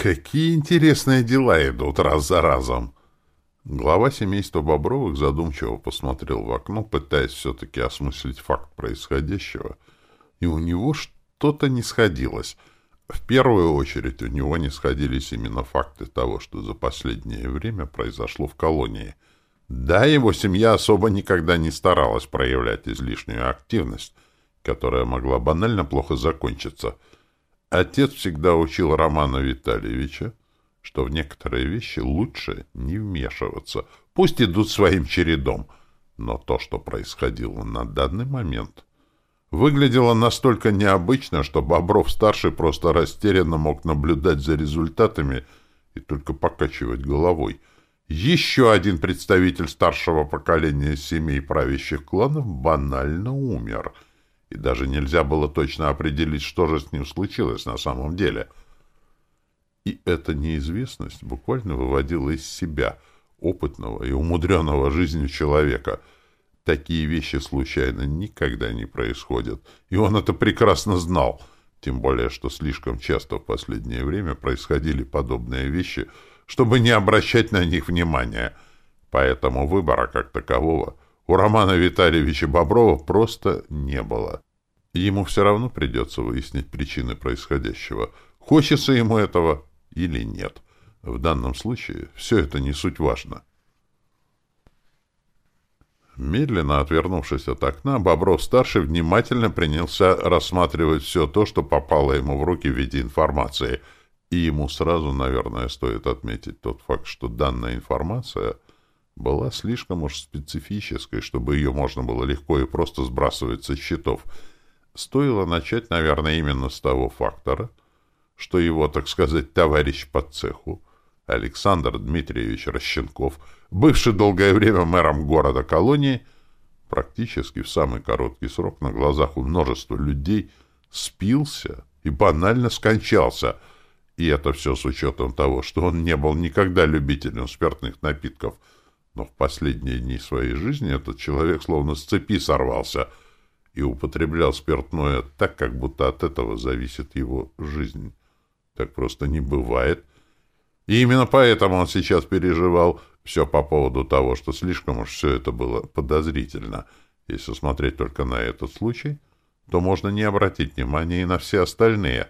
Какие интересные дела идут раз за разом. Глава семейства Бобровых задумчиво посмотрел в окно, пытаясь все-таки осмыслить факт происходящего, и у него что-то не сходилось. В первую очередь у него не сходились именно факты того, что за последнее время произошло в колонии. Да, его семья особо никогда не старалась проявлять излишнюю активность, которая могла банально плохо закончиться — Отец всегда учил Романа Витальевича, что в некоторые вещи лучше не вмешиваться. Пусть идут своим чередом. Но то, что происходило на данный момент, выглядело настолько необычно, что Бобров-старший просто растерянно мог наблюдать за результатами и только покачивать головой. Еще один представитель старшего поколения семей правящих кланов банально умер — и даже нельзя было точно определить, что же с ним случилось на самом деле. И эта неизвестность буквально выводила из себя опытного и умудренного жизнью человека. Такие вещи случайно никогда не происходят, и он это прекрасно знал, тем более, что слишком часто в последнее время происходили подобные вещи, чтобы не обращать на них внимания. Поэтому выбора как такового – у Романа Витальевича Боброва просто не было. Ему все равно придется выяснить причины происходящего, хочется ему этого или нет. В данном случае все это не суть важно. Медленно отвернувшись от окна, Бобров-старший внимательно принялся рассматривать все то, что попало ему в руки в виде информации. И ему сразу, наверное, стоит отметить тот факт, что данная информация — была слишком уж специфической, чтобы ее можно было легко и просто сбрасывать со счетов. Стоило начать, наверное, именно с того фактора, что его, так сказать, товарищ по цеху, Александр Дмитриевич Рощенков, бывший долгое время мэром города-колонии, практически в самый короткий срок на глазах у множества людей спился и банально скончался, и это все с учетом того, что он не был никогда любителем спиртных напитков – но в последние дни своей жизни этот человек словно с цепи сорвался и употреблял спиртное так, как будто от этого зависит его жизнь. Так просто не бывает. И именно поэтому он сейчас переживал все по поводу того, что слишком уж все это было подозрительно. Если смотреть только на этот случай, то можно не обратить внимания и на все остальные.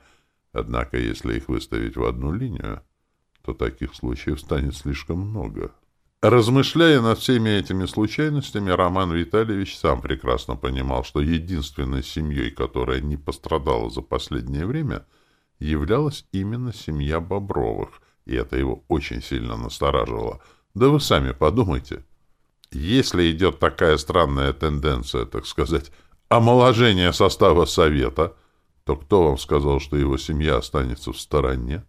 Однако, если их выставить в одну линию, то таких случаев станет слишком много. Размышляя над всеми этими случайностями, Роман Витальевич сам прекрасно понимал, что единственной семьей, которая не пострадала за последнее время, являлась именно семья Бобровых, и это его очень сильно настораживало. Да вы сами подумайте. Если идет такая странная тенденция, так сказать, омоложения состава Совета, то кто вам сказал, что его семья останется в стороне?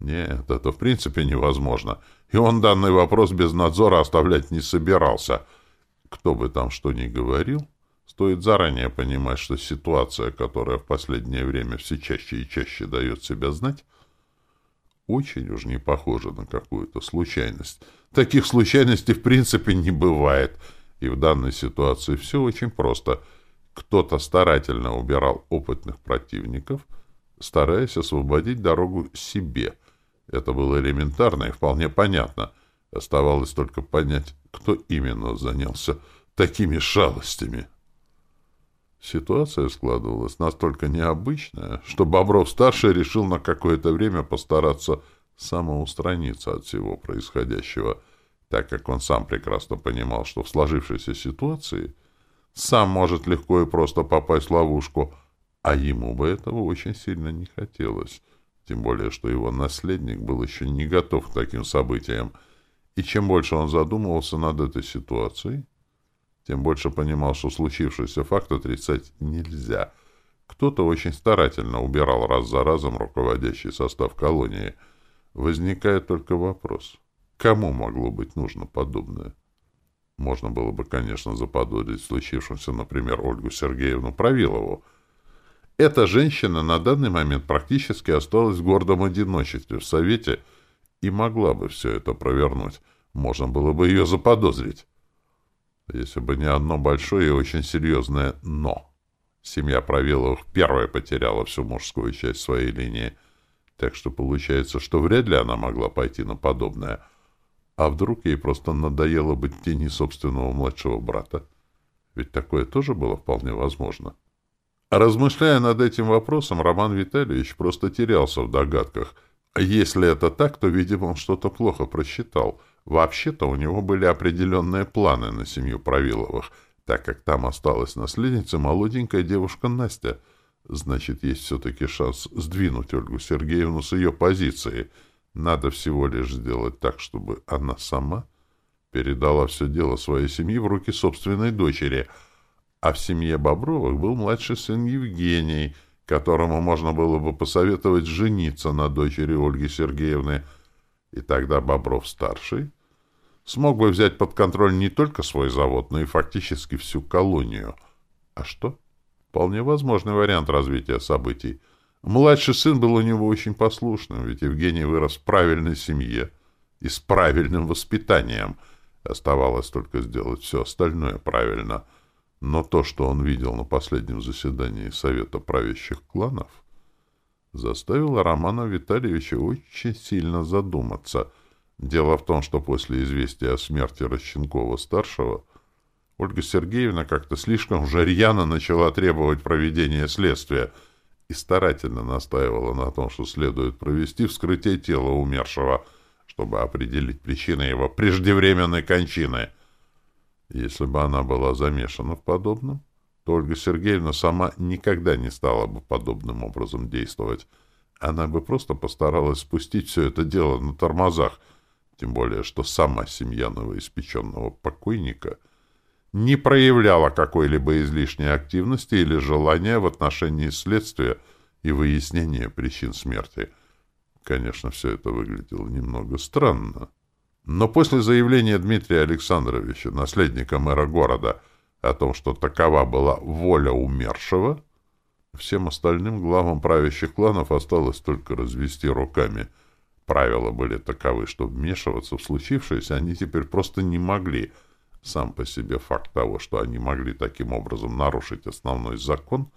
Нет, это в принципе невозможно. И он данный вопрос без надзора оставлять не собирался. Кто бы там что ни говорил, стоит заранее понимать, что ситуация, которая в последнее время все чаще и чаще дает себя знать, очень уж не похожа на какую-то случайность. Таких случайностей в принципе не бывает. И в данной ситуации все очень просто. Кто-то старательно убирал опытных противников, стараясь освободить дорогу себе — это было элементарно и вполне понятно. Оставалось только понять, кто именно занялся такими шалостями. Ситуация складывалась настолько необычная, что Бобров-старший решил на какое-то время постараться самоустраниться от всего происходящего, так как он сам прекрасно понимал, что в сложившейся ситуации сам может легко и просто попасть в ловушку, а ему бы этого очень сильно не хотелось тем более, что его наследник был еще не готов к таким событиям, и чем больше он задумывался над этой ситуацией, тем больше понимал, что случившийся факт отрицать нельзя. Кто-то очень старательно убирал раз за разом руководящий состав колонии. Возникает только вопрос, кому могло быть нужно подобное? Можно было бы, конечно, заподозрить случившемся, например, Ольгу Сергеевну Правилову, эта женщина на данный момент практически осталась в гордом одиночестве в Совете и могла бы все это провернуть. Можно было бы ее заподозрить. Если бы не одно большое и очень серьезное «но». Семья Правиловых первая потеряла всю мужскую часть своей линии. Так что получается, что вряд ли она могла пойти на подобное. А вдруг ей просто надоело быть тени собственного младшего брата? Ведь такое тоже было вполне возможно. Размышляя над этим вопросом, Роман Витальевич просто терялся в догадках. Если это так, то, видимо, он что-то плохо просчитал. Вообще-то у него были определенные планы на семью Правиловых, так как там осталась наследница молоденькая девушка Настя — Значит, есть все-таки шанс сдвинуть Ольгу Сергеевну с ее позиции. Надо всего лишь сделать так, чтобы она сама передала все дело своей семьи в руки собственной дочери. А в семье Бобровых был младший сын Евгений, которому можно было бы посоветовать жениться на дочери Ольги Сергеевны. И тогда Бобров-старший смог бы взять под контроль не только свой завод, но и фактически всю колонию. А что? — Вполне возможный вариант развития событий. Младший сын был у него очень послушным, ведь Евгений вырос в правильной семье и с правильным воспитанием. Оставалось только сделать все остальное правильно. Но то, что он видел на последнем заседании Совета правящих кланов, заставило Романа Витальевича очень сильно задуматься. Дело в том, что после известия о смерти Рощенкова-старшего Ольга Сергеевна как-то слишком жарьяно начала требовать проведения следствия и старательно настаивала на том, что следует провести вскрытие тела умершего, чтобы определить причины его преждевременной кончины. Если бы она была замешана в подобном, то Ольга Сергеевна сама никогда не стала бы подобным образом действовать. Она бы просто постаралась спустить все это дело на тормозах, тем более, что сама семья новоиспеченного покойника — не проявляла какой-либо излишней активности или желания в отношении следствия и выяснения причин смерти. Конечно, все это выглядело немного странно. Но после заявления Дмитрия Александровича, наследника мэра города, о том, что такова была воля умершего, всем остальным главам правящих кланов осталось только развести руками. Правила были таковы, что вмешиваться в случившееся они теперь просто не могли — сам по себе факт того, что они могли таким образом нарушить основной закон,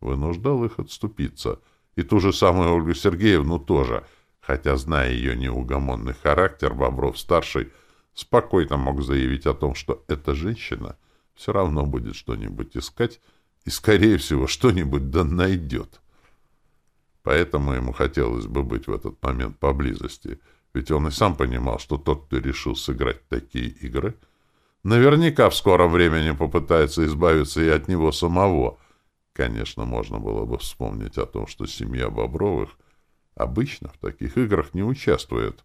вынуждал их отступиться. И ту же самую Ольгу Сергеевну тоже, хотя, зная ее неугомонный характер, Бобров-старший спокойно мог заявить о том, что эта женщина все равно будет что-нибудь искать и, скорее всего, что-нибудь да найдет. Поэтому ему хотелось бы быть в этот момент поблизости, ведь он и сам понимал, что тот, кто решил сыграть такие игры — Наверняка в скором времени попытается избавиться и от него самого. Конечно, можно было бы вспомнить о том, что семья Бобровых обычно в таких играх не участвует.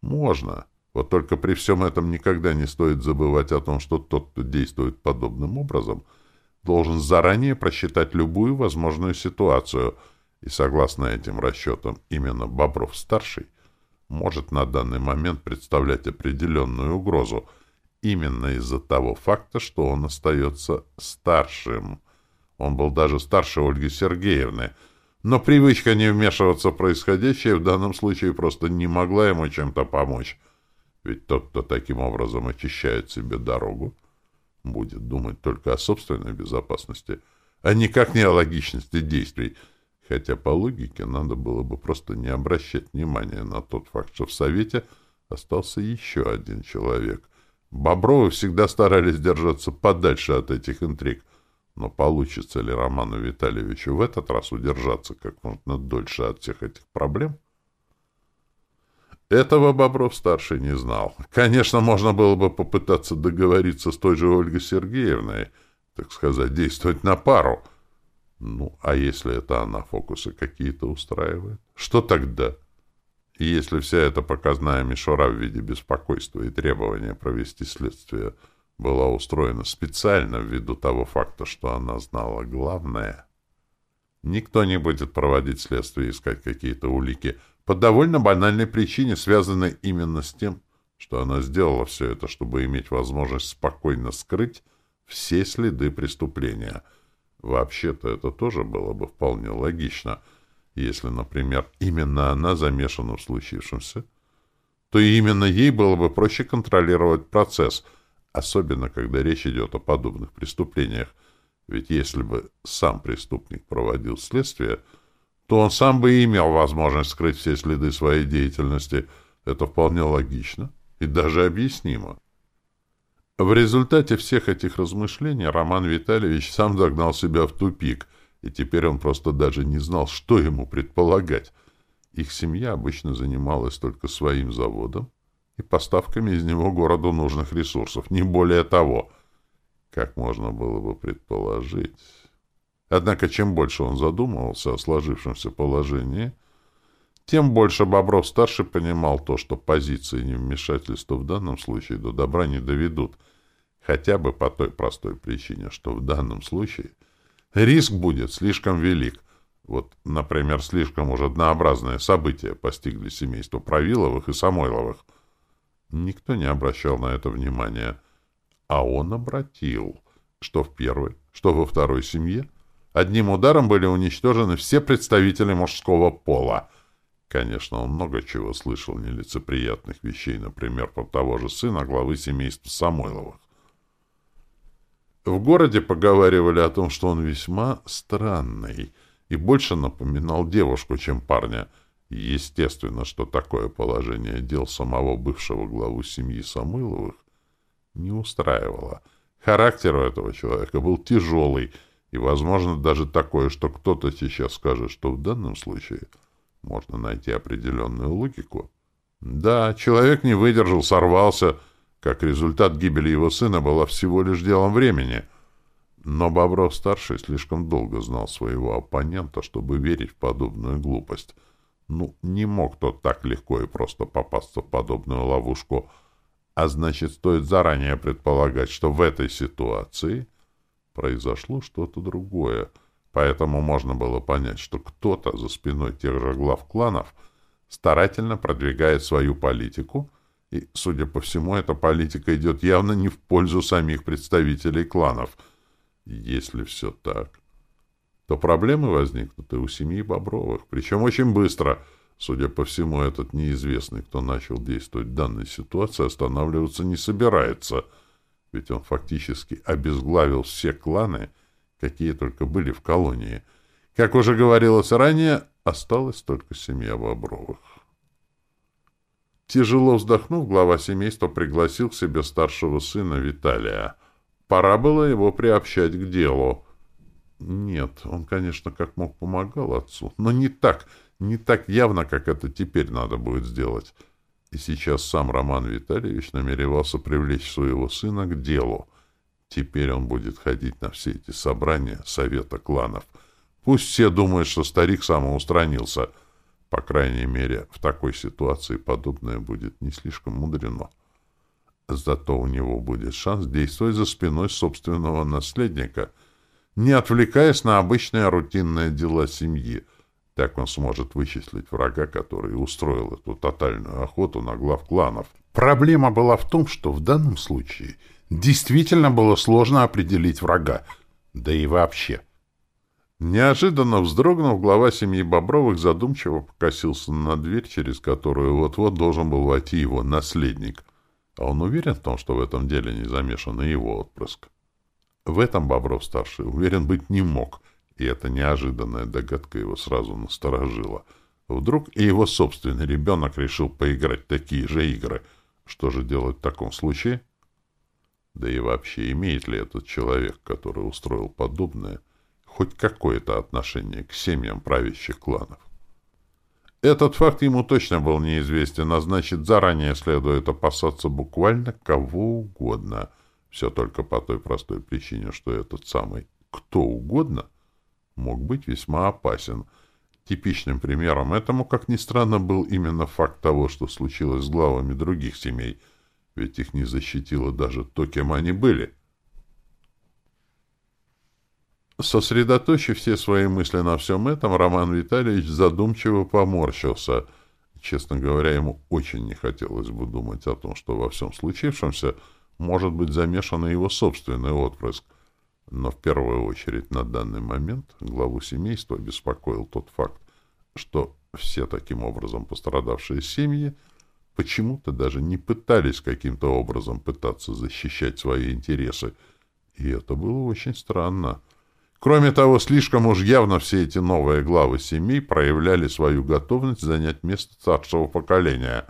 Можно. Вот только при всем этом никогда не стоит забывать о том, что тот, кто действует подобным образом, должен заранее просчитать любую возможную ситуацию, и согласно этим расчетам именно Бобров-старший может на данный момент представлять определенную угрозу — именно из-за того факта, что он остается старшим. Он был даже старше Ольги Сергеевны, но привычка не вмешиваться в происходящее в данном случае просто не могла ему чем-то помочь. Ведь тот, кто таким образом очищает себе дорогу, будет думать только о собственной безопасности, а никак не о логичности действий, хотя по логике надо было бы просто не обращать внимания на тот факт, что в Совете остался еще один человек, Бобровы всегда старались держаться подальше от этих интриг. Но получится ли Роману Витальевичу в этот раз удержаться как можно дольше от всех этих проблем? Этого Бобров-старший не знал. Конечно, можно было бы попытаться договориться с той же Ольгой Сергеевной, так сказать, действовать на пару. Ну, а если это она фокусы какие-то устраивает? Что тогда? — и если вся эта показная мишура в виде беспокойства и требования провести следствие была устроена специально ввиду того факта, что она знала главное, никто не будет проводить следствие и искать какие-то улики по довольно банальной причине, связанной именно с тем, что она сделала все это, чтобы иметь возможность спокойно скрыть все следы преступления. Вообще-то это тоже было бы вполне логично — если, например, именно она замешана в случившемся, то именно ей было бы проще контролировать процесс, особенно когда речь идет о подобных преступлениях. Ведь если бы сам преступник проводил следствие, то он сам бы и имел возможность скрыть все следы своей деятельности. Это вполне логично и даже объяснимо. В результате всех этих размышлений Роман Витальевич сам загнал себя в тупик, и теперь он просто даже не знал, что ему предполагать. Их семья обычно занималась только своим заводом и поставками из него городу нужных ресурсов, не более того, как можно было бы предположить. Однако, чем больше он задумывался о сложившемся положении, тем больше Бобров-старший понимал то, что позиции невмешательства в данном случае до добра не доведут, хотя бы по той простой причине, что в данном случае риск будет слишком велик. Вот, например, слишком уж однообразные события постигли семейство Правиловых и Самойловых. Никто не обращал на это внимания, а он обратил, что в первой, что во второй семье — Одним ударом были уничтожены все представители мужского пола. Конечно, он много чего слышал нелицеприятных вещей, например, про того же сына главы семейства Самойловых. В городе поговаривали о том, что он весьма странный и больше напоминал девушку, чем парня. Естественно, что такое положение дел самого бывшего главу семьи Самойловых не устраивало. Характер у этого человека был тяжелый — и, возможно, даже такое, что кто-то сейчас скажет, что в данном случае можно найти определенную логику. Да, человек не выдержал, сорвался. Как результат гибели его сына была всего лишь делом времени. Но Бобров-старший слишком долго знал своего оппонента, чтобы верить в подобную глупость. Ну, не мог тот так легко и просто попасться в подобную ловушку. А значит, стоит заранее предполагать, что в этой ситуации произошло что-то другое, поэтому можно было понять, что кто-то за спиной тех же глав кланов старательно продвигает свою политику, и, судя по всему, эта политика идет явно не в пользу самих представителей кланов. Если все так, то проблемы возникнут и у семьи Бобровых, причем очень быстро. Судя по всему, этот неизвестный, кто начал действовать в данной ситуации, останавливаться не собирается — ведь он фактически обезглавил все кланы, какие только были в колонии. Как уже говорилось ранее, осталась только семья Бобровых. Тяжело вздохнув, глава семейства пригласил к себе старшего сына Виталия. Пора было его приобщать к делу. Нет, он, конечно, как мог помогал отцу, но не так, не так явно, как это теперь надо будет сделать. И сейчас сам Роман Витальевич намеревался привлечь своего сына к делу. Теперь он будет ходить на все эти собрания совета кланов. Пусть все думают, что старик самоустранился. По крайней мере, в такой ситуации подобное будет не слишком мудрено. Зато у него будет шанс действовать за спиной собственного наследника, не отвлекаясь на обычные рутинные дела семьи — так он сможет вычислить врага, который устроил эту тотальную охоту на глав кланов. Проблема была в том, что в данном случае действительно было сложно определить врага, да и вообще. Неожиданно вздрогнув, глава семьи Бобровых задумчиво покосился на дверь, через которую вот-вот должен был войти его наследник. А он уверен в том, что в этом деле не замешан и его отпрыск. В этом Бобров-старший уверен быть не мог — и эта неожиданная догадка его сразу насторожила. Вдруг и его собственный ребенок решил поиграть такие же игры. Что же делать в таком случае? Да и вообще, имеет ли этот человек, который устроил подобное, хоть какое-то отношение к семьям правящих кланов? Этот факт ему точно был неизвестен, а значит, заранее следует опасаться буквально кого угодно. Все только по той простой причине, что этот самый «кто угодно» — мог быть весьма опасен. Типичным примером этому, как ни странно, был именно факт того, что случилось с главами других семей, ведь их не защитило даже то, кем они были. Сосредоточив все свои мысли на всем этом, Роман Витальевич задумчиво поморщился. Честно говоря, ему очень не хотелось бы думать о том, что во всем случившемся может быть замешан его собственный отпрыск — но в первую очередь на данный момент главу семейства беспокоил тот факт, что все таким образом пострадавшие семьи почему-то даже не пытались каким-то образом пытаться защищать свои интересы. И это было очень странно. Кроме того, слишком уж явно все эти новые главы семей проявляли свою готовность занять место старшего поколения,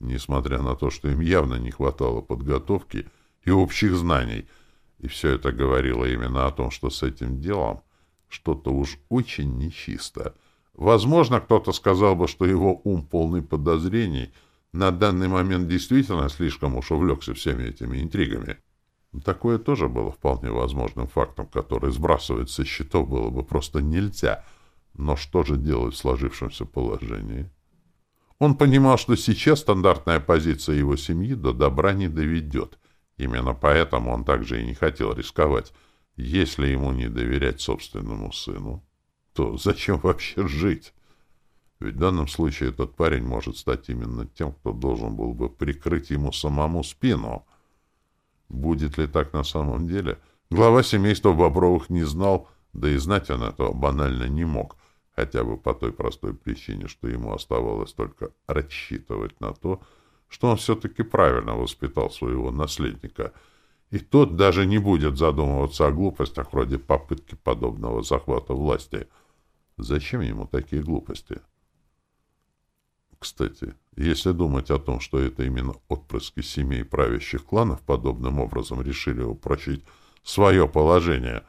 несмотря на то, что им явно не хватало подготовки и общих знаний. И все это говорило именно о том, что с этим делом что-то уж очень нечисто. Возможно, кто-то сказал бы, что его ум полный подозрений на данный момент действительно слишком уж увлекся всеми этими интригами. Такое тоже было вполне возможным фактом, который сбрасывать со счетов было бы просто нельзя. Но что же делать в сложившемся положении? Он понимал, что сейчас стандартная позиция его семьи до добра не доведет. Именно поэтому он также и не хотел рисковать. Если ему не доверять собственному сыну, то зачем вообще жить? Ведь в данном случае этот парень может стать именно тем, кто должен был бы прикрыть ему самому спину — Будет ли так на самом деле? Глава семейства Бобровых не знал, да и знать он этого банально не мог, хотя бы по той простой причине, что ему оставалось только рассчитывать на то, что он все-таки правильно воспитал своего наследника, и тот даже не будет задумываться о глупостях вроде попытки подобного захвата власти. Зачем ему такие глупости? Кстати, если думать о том, что это именно отпрыски семей правящих кланов подобным образом решили упрочить свое положение,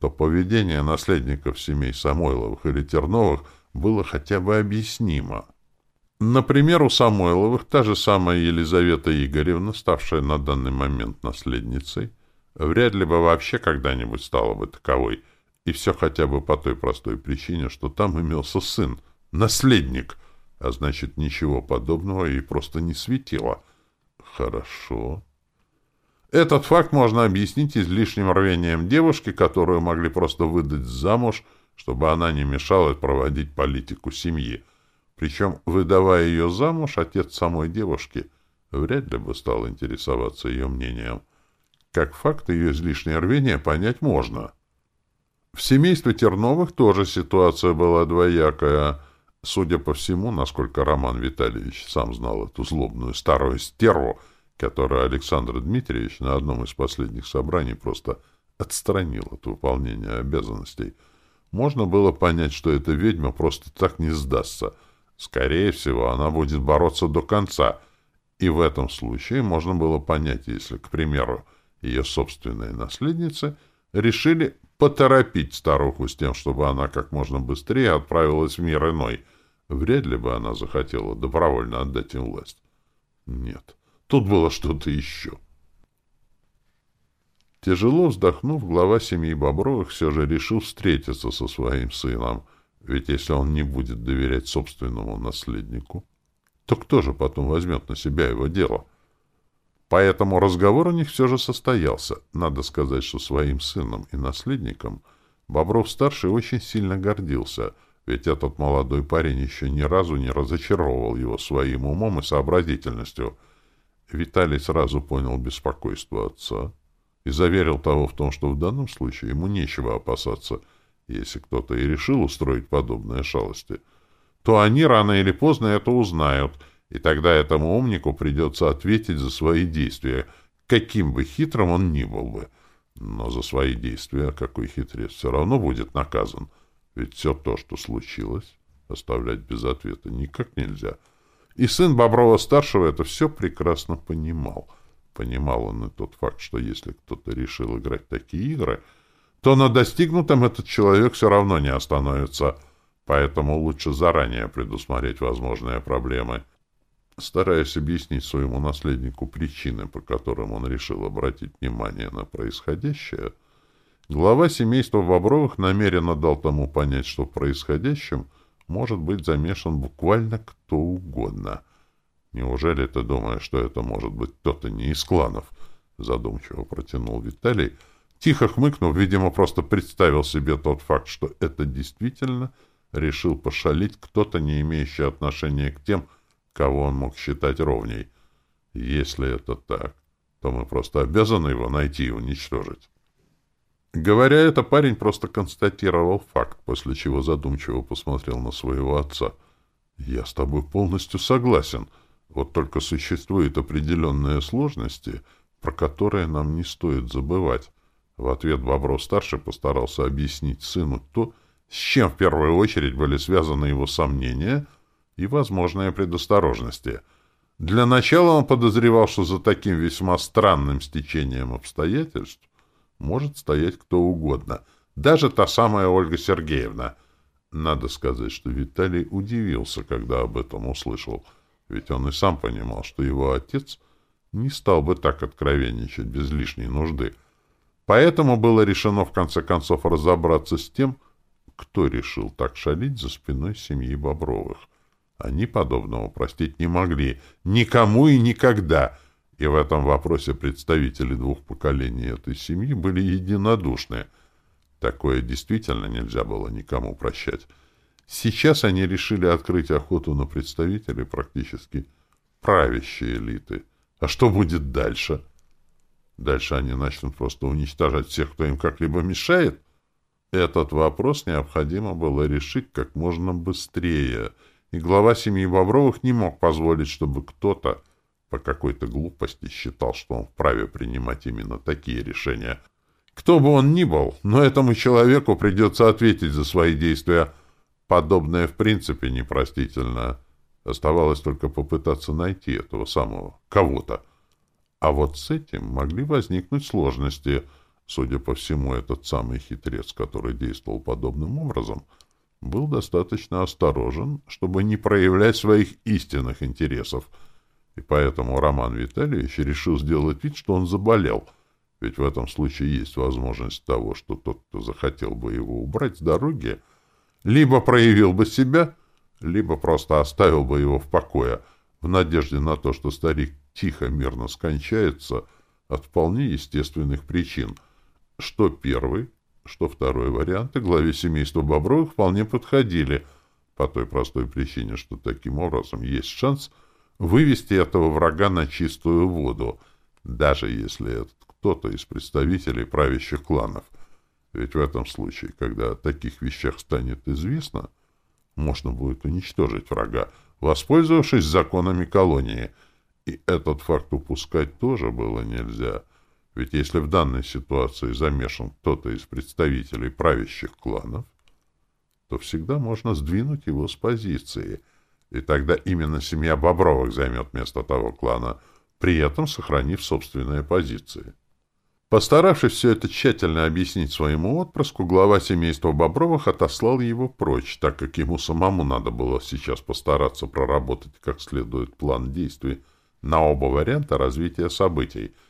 то поведение наследников семей Самойловых или Терновых было хотя бы объяснимо. Например, у Самойловых та же самая Елизавета Игоревна, ставшая на данный момент наследницей, вряд ли бы вообще когда-нибудь стала бы таковой, и все хотя бы по той простой причине, что там имелся сын, наследник — а значит, ничего подобного и просто не светило. Хорошо. Этот факт можно объяснить излишним рвением девушки, которую могли просто выдать замуж, чтобы она не мешала проводить политику семьи. Причем, выдавая ее замуж, отец самой девушки вряд ли бы стал интересоваться ее мнением. Как факт, ее излишнее рвение понять можно. В семействе Терновых тоже ситуация была двоякая — Судя по всему, насколько Роман Витальевич сам знал эту злобную старую стерву, которую Александр Дмитриевич на одном из последних собраний просто отстранил от выполнения обязанностей, можно было понять, что эта ведьма просто так не сдастся. Скорее всего, она будет бороться до конца. И в этом случае можно было понять, если, к примеру, ее собственные наследницы решили поторопить старуху с тем, чтобы она как можно быстрее отправилась в мир иной. Вряд ли бы она захотела добровольно отдать им власть. Нет, тут было что-то еще. Тяжело вздохнув, глава семьи Бобровых все же решил встретиться со своим сыном, ведь если он не будет доверять собственному наследнику, то кто же потом возьмет на себя его дело — Поэтому разговор у них все же состоялся. Надо сказать, что своим сыном и наследником Бобров-старший очень сильно гордился, ведь этот молодой парень еще ни разу не разочаровывал его своим умом и сообразительностью. Виталий сразу понял беспокойство отца и заверил того в том, что в данном случае ему нечего опасаться, если кто-то и решил устроить подобные шалости, то они рано или поздно это узнают — и тогда этому умнику придется ответить за свои действия, каким бы хитрым он ни был бы. Но за свои действия какой хитрец все равно будет наказан. Ведь все то, что случилось, оставлять без ответа никак нельзя. И сын Боброва-старшего это все прекрасно понимал. Понимал он и тот факт, что если кто-то решил играть такие игры, то на достигнутом этот человек все равно не остановится. Поэтому лучше заранее предусмотреть возможные проблемы — Стараясь объяснить своему наследнику причины, по которым он решил обратить внимание на происходящее, глава семейства Бобровых намеренно дал тому понять, что в происходящем может быть замешан буквально кто угодно. «Неужели ты думаешь, что это может быть кто-то не из кланов?» — задумчиво протянул Виталий, тихо хмыкнув, видимо, просто представил себе тот факт, что это действительно решил пошалить кто-то, не имеющий отношения к тем, кого он мог считать ровней. Если это так, то мы просто обязаны его найти и уничтожить. Говоря это, парень просто констатировал факт, после чего задумчиво посмотрел на своего отца. «Я с тобой полностью согласен. Вот только существуют определенные сложности, про которые нам не стоит забывать. В ответ Бобров-старший постарался объяснить сыну то, с чем в первую очередь были связаны его сомнения и возможные предосторожности. Для начала он подозревал, что за таким весьма странным стечением обстоятельств может стоять кто угодно, даже та самая Ольга Сергеевна. Надо сказать, что Виталий удивился, когда об этом услышал, ведь он и сам понимал, что его отец не стал бы так откровенничать без лишней нужды. Поэтому было решено в конце концов разобраться с тем, кто решил так шалить за спиной семьи Бобровых. Они подобного простить не могли. Никому и никогда. И в этом вопросе представители двух поколений этой семьи были единодушны. Такое действительно нельзя было никому прощать. Сейчас они решили открыть охоту на представителей практически правящей элиты. А что будет дальше? Дальше они начнут просто уничтожать всех, кто им как-либо мешает? Этот вопрос необходимо было решить как можно быстрее, и глава семьи Бобровых не мог позволить, чтобы кто-то по какой-то глупости считал, что он вправе принимать именно такие решения. Кто бы он ни был, но этому человеку придется ответить за свои действия. Подобное в принципе непростительно. Оставалось только попытаться найти этого самого кого-то. А вот с этим могли возникнуть сложности — Судя по всему, этот самый хитрец, который действовал подобным образом, был достаточно осторожен, чтобы не проявлять своих истинных интересов, и поэтому Роман Витальевич решил сделать вид, что он заболел, ведь в этом случае есть возможность того, что тот, кто захотел бы его убрать с дороги, либо проявил бы себя, либо просто оставил бы его в покое, в надежде на то, что старик тихо, мирно скончается от вполне естественных причин — что первый, что второй варианты главе семейства Бобровых вполне подходили, по той простой причине, что таким образом есть шанс вывести этого врага на чистую воду, даже если этот кто-то из представителей правящих кланов. Ведь в этом случае, когда о таких вещах станет известно, можно будет уничтожить врага, воспользовавшись законами колонии. И этот факт упускать тоже было нельзя — ведь если в данной ситуации замешан кто-то из представителей правящих кланов, то всегда можно сдвинуть его с позиции, и тогда именно семья Бобровых займет место того клана, при этом сохранив собственные позиции. Постаравшись все это тщательно объяснить своему отпрыску, глава семейства Бобровых отослал его прочь, так как ему самому надо было сейчас постараться проработать как следует план действий на оба варианта развития событий —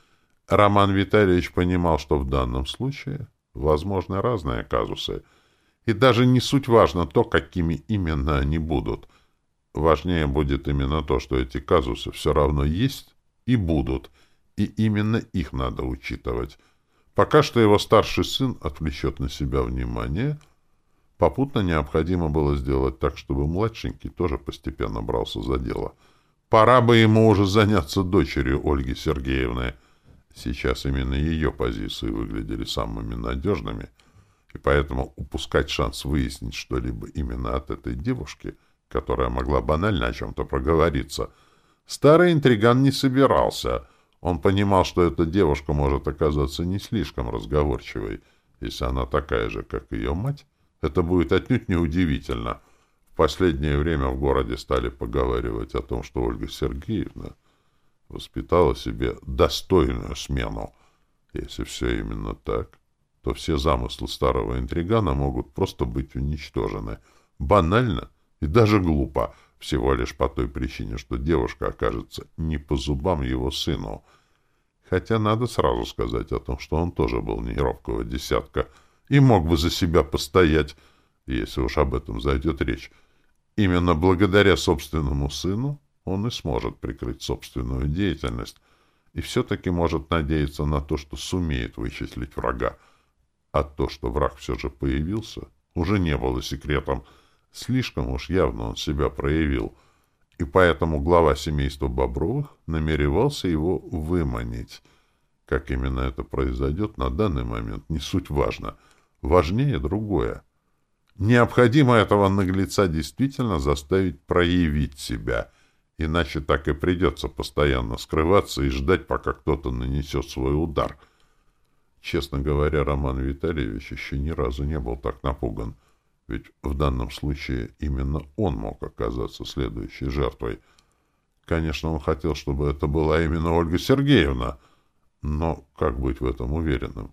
Роман Витальевич понимал, что в данном случае возможны разные казусы, и даже не суть важно то, какими именно они будут. Важнее будет именно то, что эти казусы все равно есть и будут, и именно их надо учитывать. Пока что его старший сын отвлечет на себя внимание, попутно необходимо было сделать так, чтобы младшенький тоже постепенно брался за дело. Пора бы ему уже заняться дочерью Ольги Сергеевны — Сейчас именно ее позиции выглядели самыми надежными, и поэтому упускать шанс выяснить что-либо именно от этой девушки, которая могла банально о чем-то проговориться, старый интриган не собирался. Он понимал, что эта девушка может оказаться не слишком разговорчивой. Если она такая же, как ее мать, это будет отнюдь неудивительно. В последнее время в городе стали поговаривать о том, что Ольга Сергеевна — воспитала себе достойную смену. Если все именно так, то все замыслы старого интригана могут просто быть уничтожены. Банально и даже глупо, всего лишь по той причине, что девушка окажется не по зубам его сыну. Хотя надо сразу сказать о том, что он тоже был не робкого десятка и мог бы за себя постоять, если уж об этом зайдет речь. Именно благодаря собственному сыну он и сможет прикрыть собственную деятельность и все-таки может надеяться на то, что сумеет вычислить врага. А то, что враг все же появился, уже не было секретом. Слишком уж явно он себя проявил, и поэтому глава семейства Бобровых намеревался его выманить. Как именно это произойдет на данный момент, не суть важно. Важнее другое. Необходимо этого наглеца действительно заставить проявить себя — Иначе так и придется постоянно скрываться и ждать, пока кто-то нанесет свой удар. Честно говоря, Роман Витальевич еще ни разу не был так напуган. Ведь в данном случае именно он мог оказаться следующей жертвой. Конечно, он хотел, чтобы это была именно Ольга Сергеевна. Но как быть в этом уверенным?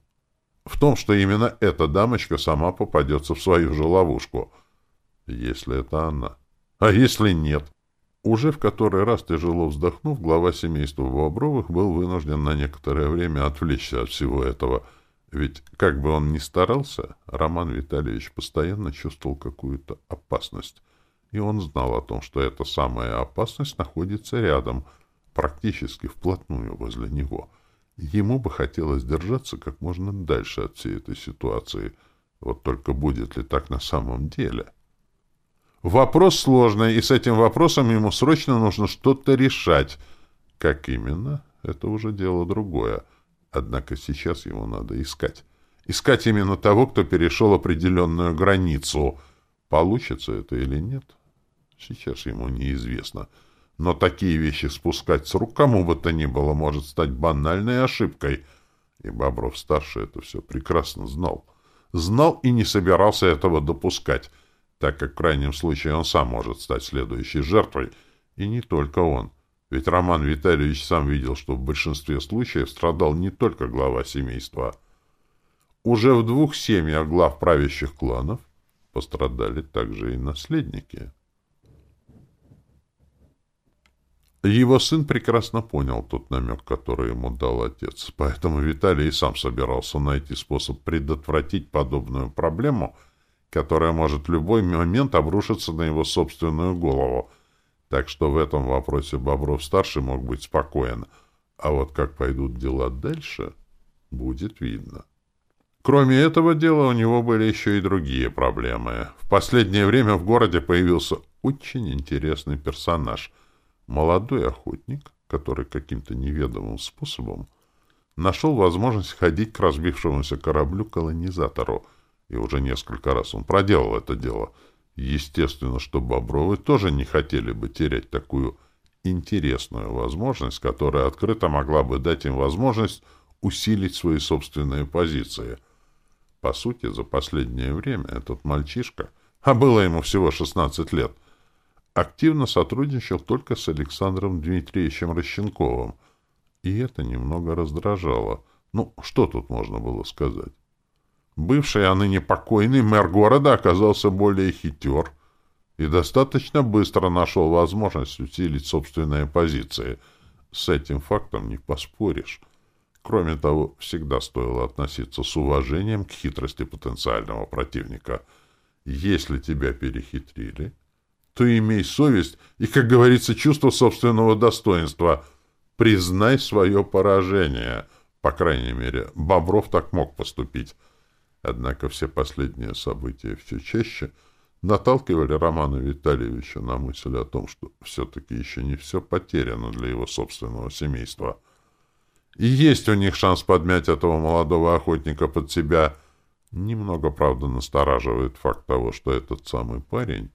В том, что именно эта дамочка сама попадется в свою же ловушку. Если это она. А если нет? Уже в который раз тяжело вздохнув, глава семейства Бобровых был вынужден на некоторое время отвлечься от всего этого. Ведь, как бы он ни старался, Роман Витальевич постоянно чувствовал какую-то опасность. И он знал о том, что эта самая опасность находится рядом, практически вплотную возле него. Ему бы хотелось держаться как можно дальше от всей этой ситуации. Вот только будет ли так на самом деле? Вопрос сложный, и с этим вопросом ему срочно нужно что-то решать. Как именно? Это уже дело другое. Однако сейчас ему надо искать. Искать именно того, кто перешел определенную границу. Получится это или нет? Сейчас ему неизвестно. Но такие вещи спускать с рук кому бы то ни было может стать банальной ошибкой. И Бобров-старший это все прекрасно знал. Знал и не собирался этого допускать так как в крайнем случае он сам может стать следующей жертвой, и не только он. Ведь Роман Витальевич сам видел, что в большинстве случаев страдал не только глава семейства. Уже в двух семьях глав правящих кланов пострадали также и наследники. Его сын прекрасно понял тот намек, который ему дал отец, поэтому Виталий сам собирался найти способ предотвратить подобную проблему — которая может в любой момент обрушиться на его собственную голову. Так что в этом вопросе Бобров-старший мог быть спокоен. А вот как пойдут дела дальше, будет видно. Кроме этого дела у него были еще и другие проблемы. В последнее время в городе появился очень интересный персонаж. Молодой охотник, который каким-то неведомым способом нашел возможность ходить к разбившемуся кораблю-колонизатору — и уже несколько раз он проделал это дело. Естественно, что Бобровы тоже не хотели бы терять такую интересную возможность, которая открыто могла бы дать им возможность усилить свои собственные позиции. По сути, за последнее время этот мальчишка, а было ему всего 16 лет, активно сотрудничал только с Александром Дмитриевичем Рощенковым, и это немного раздражало. Ну, что тут можно было сказать? Бывший, а ныне покойный мэр города оказался более хитер и достаточно быстро нашел возможность усилить собственные позиции. С этим фактом не поспоришь. Кроме того, всегда стоило относиться с уважением к хитрости потенциального противника. Если тебя перехитрили, то имей совесть и, как говорится, чувство собственного достоинства. Признай свое поражение. По крайней мере, Бобров так мог поступить. Однако все последние события все чаще наталкивали Романа Витальевича на мысль о том, что все-таки еще не все потеряно для его собственного семейства. И есть у них шанс подмять этого молодого охотника под себя. Немного, правда, настораживает факт того, что этот самый парень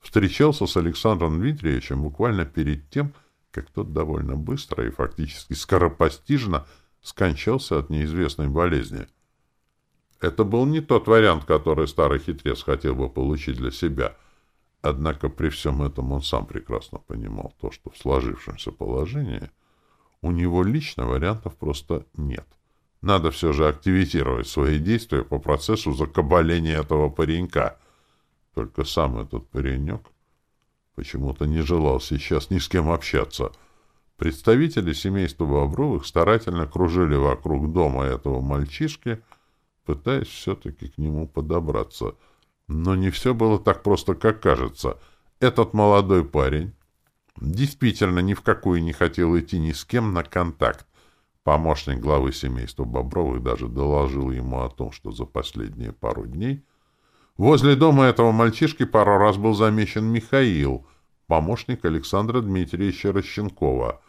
встречался с Александром Дмитриевичем буквально перед тем, как тот довольно быстро и фактически скоропостижно скончался от неизвестной болезни — это был не тот вариант, который старый хитрец хотел бы получить для себя. Однако при всем этом он сам прекрасно понимал то, что в сложившемся положении у него лично вариантов просто нет. Надо все же активизировать свои действия по процессу закабаления этого паренька. Только сам этот паренек почему-то не желал сейчас ни с кем общаться. Представители семейства Бобровых старательно кружили вокруг дома этого мальчишки — пытаясь все-таки к нему подобраться. Но не все было так просто, как кажется. Этот молодой парень действительно ни в какую не хотел идти ни с кем на контакт. Помощник главы семейства Бобровых даже доложил ему о том, что за последние пару дней возле дома этого мальчишки пару раз был замечен Михаил, помощник Александра Дмитриевича Рощенкова.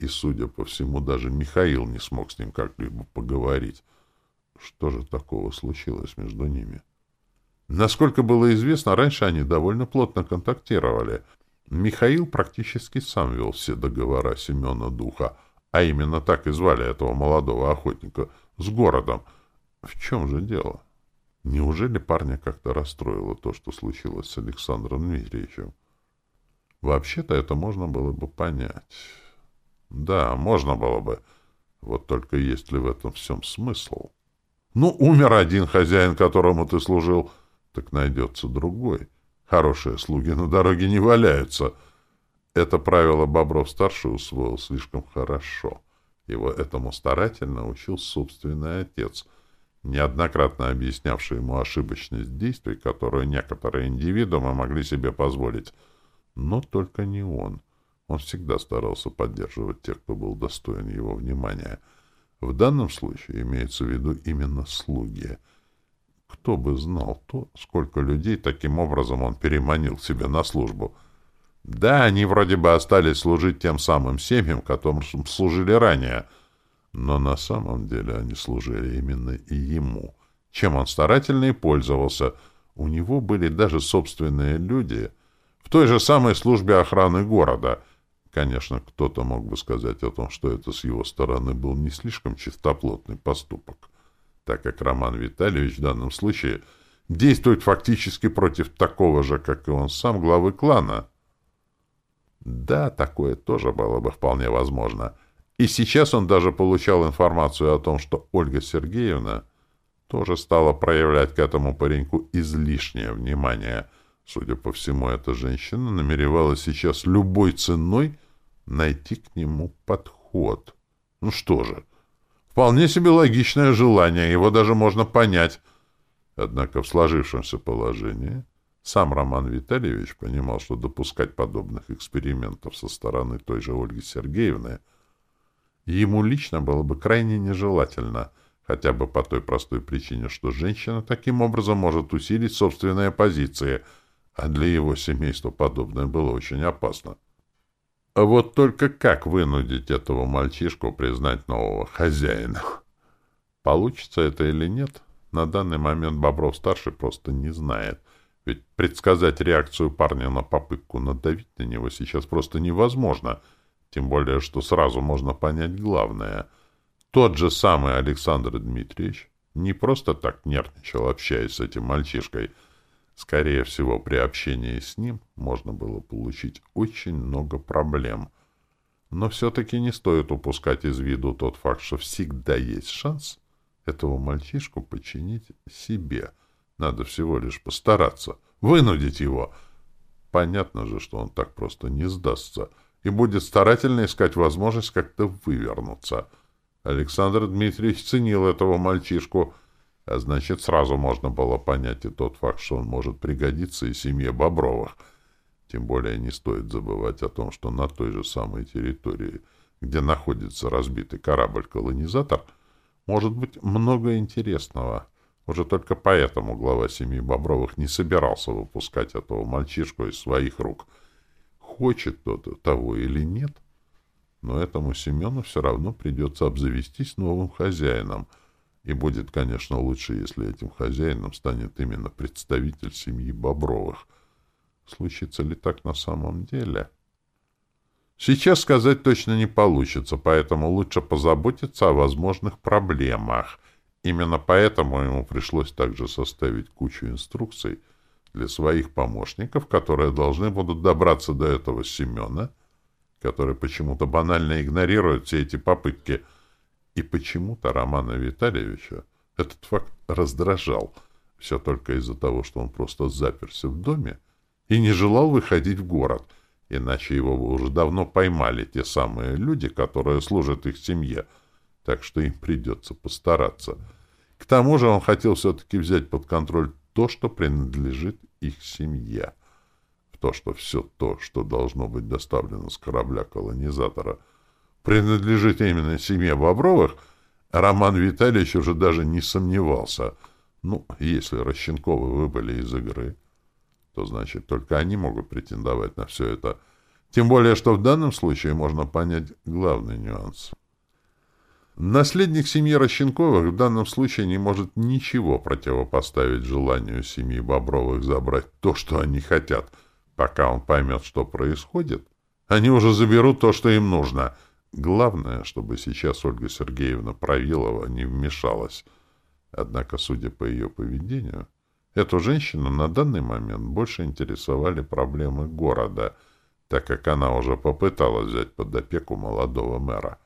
И, судя по всему, даже Михаил не смог с ним как-либо поговорить. Что же такого случилось между ними? Насколько было известно, раньше они довольно плотно контактировали. Михаил практически сам вел все договора Семена Духа, а именно так и звали этого молодого охотника, с городом. В чем же дело? Неужели парня как-то расстроило то, что случилось с Александром Дмитриевичем? Вообще-то это можно было бы понять. Да, можно было бы. Вот только есть ли в этом всем смысл? Ну, умер один хозяин, которому ты служил, так найдется другой. Хорошие слуги на дороге не валяются. Это правило Бобров-старший усвоил слишком хорошо. Его этому старательно учил собственный отец, неоднократно объяснявший ему ошибочность действий, которую некоторые индивидуумы могли себе позволить. Но только не он. Он всегда старался поддерживать тех, кто был достоин его внимания. В данном случае имеется в виду именно слуги. Кто бы знал то, сколько людей таким образом он переманил себе на службу. Да, они вроде бы остались служить тем самым семьям, которым служили ранее, но на самом деле они служили именно и ему, чем он старательно и пользовался. У него были даже собственные люди — в той же самой службе охраны города. Конечно, кто-то мог бы сказать о том, что это с его стороны был не слишком чистоплотный поступок, так как Роман Витальевич в данном случае действует фактически против такого же, как и он сам, главы клана. Да, такое тоже было бы вполне возможно. И сейчас он даже получал информацию о том, что Ольга Сергеевна тоже стала проявлять к этому пареньку излишнее внимание — Судя по всему, эта женщина намеревалась сейчас любой ценой найти к нему подход. Ну что же, вполне себе логичное желание, его даже можно понять. Однако в сложившемся положении сам Роман Витальевич понимал, что допускать подобных экспериментов со стороны той же Ольги Сергеевны ему лично было бы крайне нежелательно, хотя бы по той простой причине, что женщина таким образом может усилить собственные позиции — а для его семейства подобное было очень опасно. А вот только как вынудить этого мальчишку признать нового хозяина? Получится это или нет, на данный момент Бобров-старший просто не знает. Ведь предсказать реакцию парня на попытку надавить на него сейчас просто невозможно. Тем более, что сразу можно понять главное. Тот же самый Александр Дмитриевич не просто так нервничал, общаясь с этим мальчишкой — Скорее всего, при общении с ним можно было получить очень много проблем. Но все-таки не стоит упускать из виду тот факт, что всегда есть шанс этого мальчишку починить себе. Надо всего лишь постараться, вынудить его. Понятно же, что он так просто не сдастся и будет старательно искать возможность как-то вывернуться. Александр Дмитриевич ценил этого мальчишку — а значит, сразу можно было понять и тот факт, что он может пригодиться и семье Бобровых. Тем более не стоит забывать о том, что на той же самой территории, где находится разбитый корабль-колонизатор, может быть много интересного. Уже только поэтому глава семьи Бобровых не собирался выпускать этого мальчишку из своих рук. Хочет кто-то того или нет, но этому Семену все равно придется обзавестись новым хозяином — и будет, конечно, лучше, если этим хозяином станет именно представитель семьи Бобровых. Случится ли так на самом деле? Сейчас сказать точно не получится, поэтому лучше позаботиться о возможных проблемах. Именно поэтому ему пришлось также составить кучу инструкций для своих помощников, которые должны будут добраться до этого Семена, который почему-то банально игнорирует все эти попытки — и почему-то Романа Витальевича этот факт раздражал. Все только из-за того, что он просто заперся в доме и не желал выходить в город, иначе его бы уже давно поймали те самые люди, которые служат их семье, так что им придется постараться. К тому же он хотел все-таки взять под контроль то, что принадлежит их семье. В то, что все то, что должно быть доставлено с корабля колонизатора — принадлежит именно семье Бобровых, Роман Витальевич уже даже не сомневался. Ну, если Рощенковы выбыли из игры, то значит только они могут претендовать на все это. Тем более, что в данном случае можно понять главный нюанс. Наследник семьи Рощенковых в данном случае не может ничего противопоставить желанию семьи Бобровых забрать то, что они хотят. Пока он поймет, что происходит, они уже заберут то, что им нужно — Главное, чтобы сейчас Ольга Сергеевна Правилова не вмешалась. Однако, судя по ее поведению, эту женщину на данный момент больше интересовали проблемы города, так как она уже попыталась взять под опеку молодого мэра.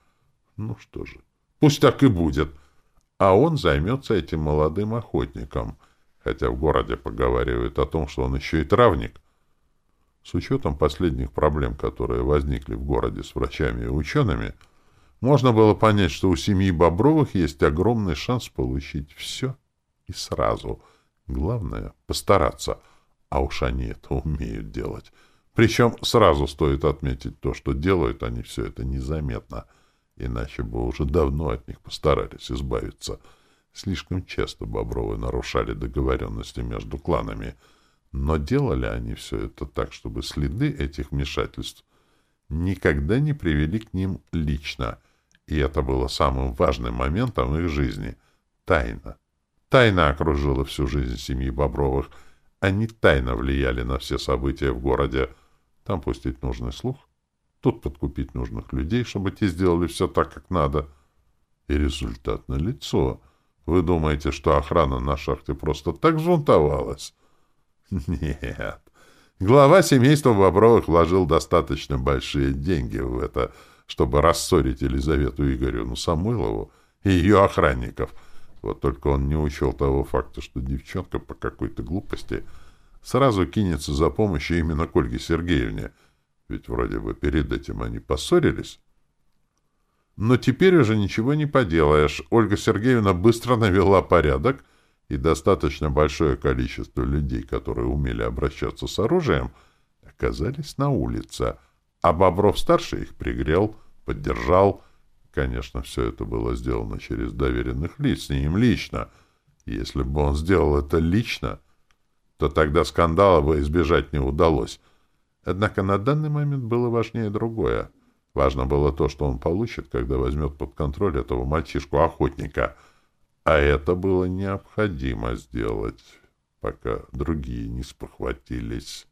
Ну что же, пусть так и будет. А он займется этим молодым охотником, хотя в городе поговаривают о том, что он еще и травник. С учетом последних проблем, которые возникли в городе с врачами и учеными, можно было понять, что у семьи Бобровых есть огромный шанс получить все и сразу. Главное — постараться, а уж они это умеют делать. Причем сразу стоит отметить то, что делают они все это незаметно, иначе бы уже давно от них постарались избавиться. Слишком часто Бобровы нарушали договоренности между кланами — но делали они все это так, чтобы следы этих вмешательств никогда не привели к ним лично. И это было самым важным моментом их жизни. Тайна. Тайна окружила всю жизнь семьи Бобровых. Они тайно влияли на все события в городе. Там пустить нужный слух, тут подкупить нужных людей, чтобы те сделали все так, как надо. И результат налицо. Вы думаете, что охрана на шахте просто так взбунтовалась? Нет. Глава семейства Бобровых вложил достаточно большие деньги в это, чтобы рассорить Елизавету Игоревну Самойлову и ее охранников. Вот только он не учел того факта, что девчонка по какой-то глупости сразу кинется за помощью именно к Ольге Сергеевне, ведь вроде бы перед этим они поссорились. Но теперь уже ничего не поделаешь. Ольга Сергеевна быстро навела порядок — и достаточно большое количество людей, которые умели обращаться с оружием, оказались на улице, а Бобров-старший их пригрел, поддержал. Конечно, все это было сделано через доверенных лиц, не им лично. Если бы он сделал это лично, то тогда скандала бы избежать не удалось. Однако на данный момент было важнее другое. Важно было то, что он получит, когда возьмет под контроль этого мальчишку-охотника — а это было необходимо сделать, пока другие не спохватились.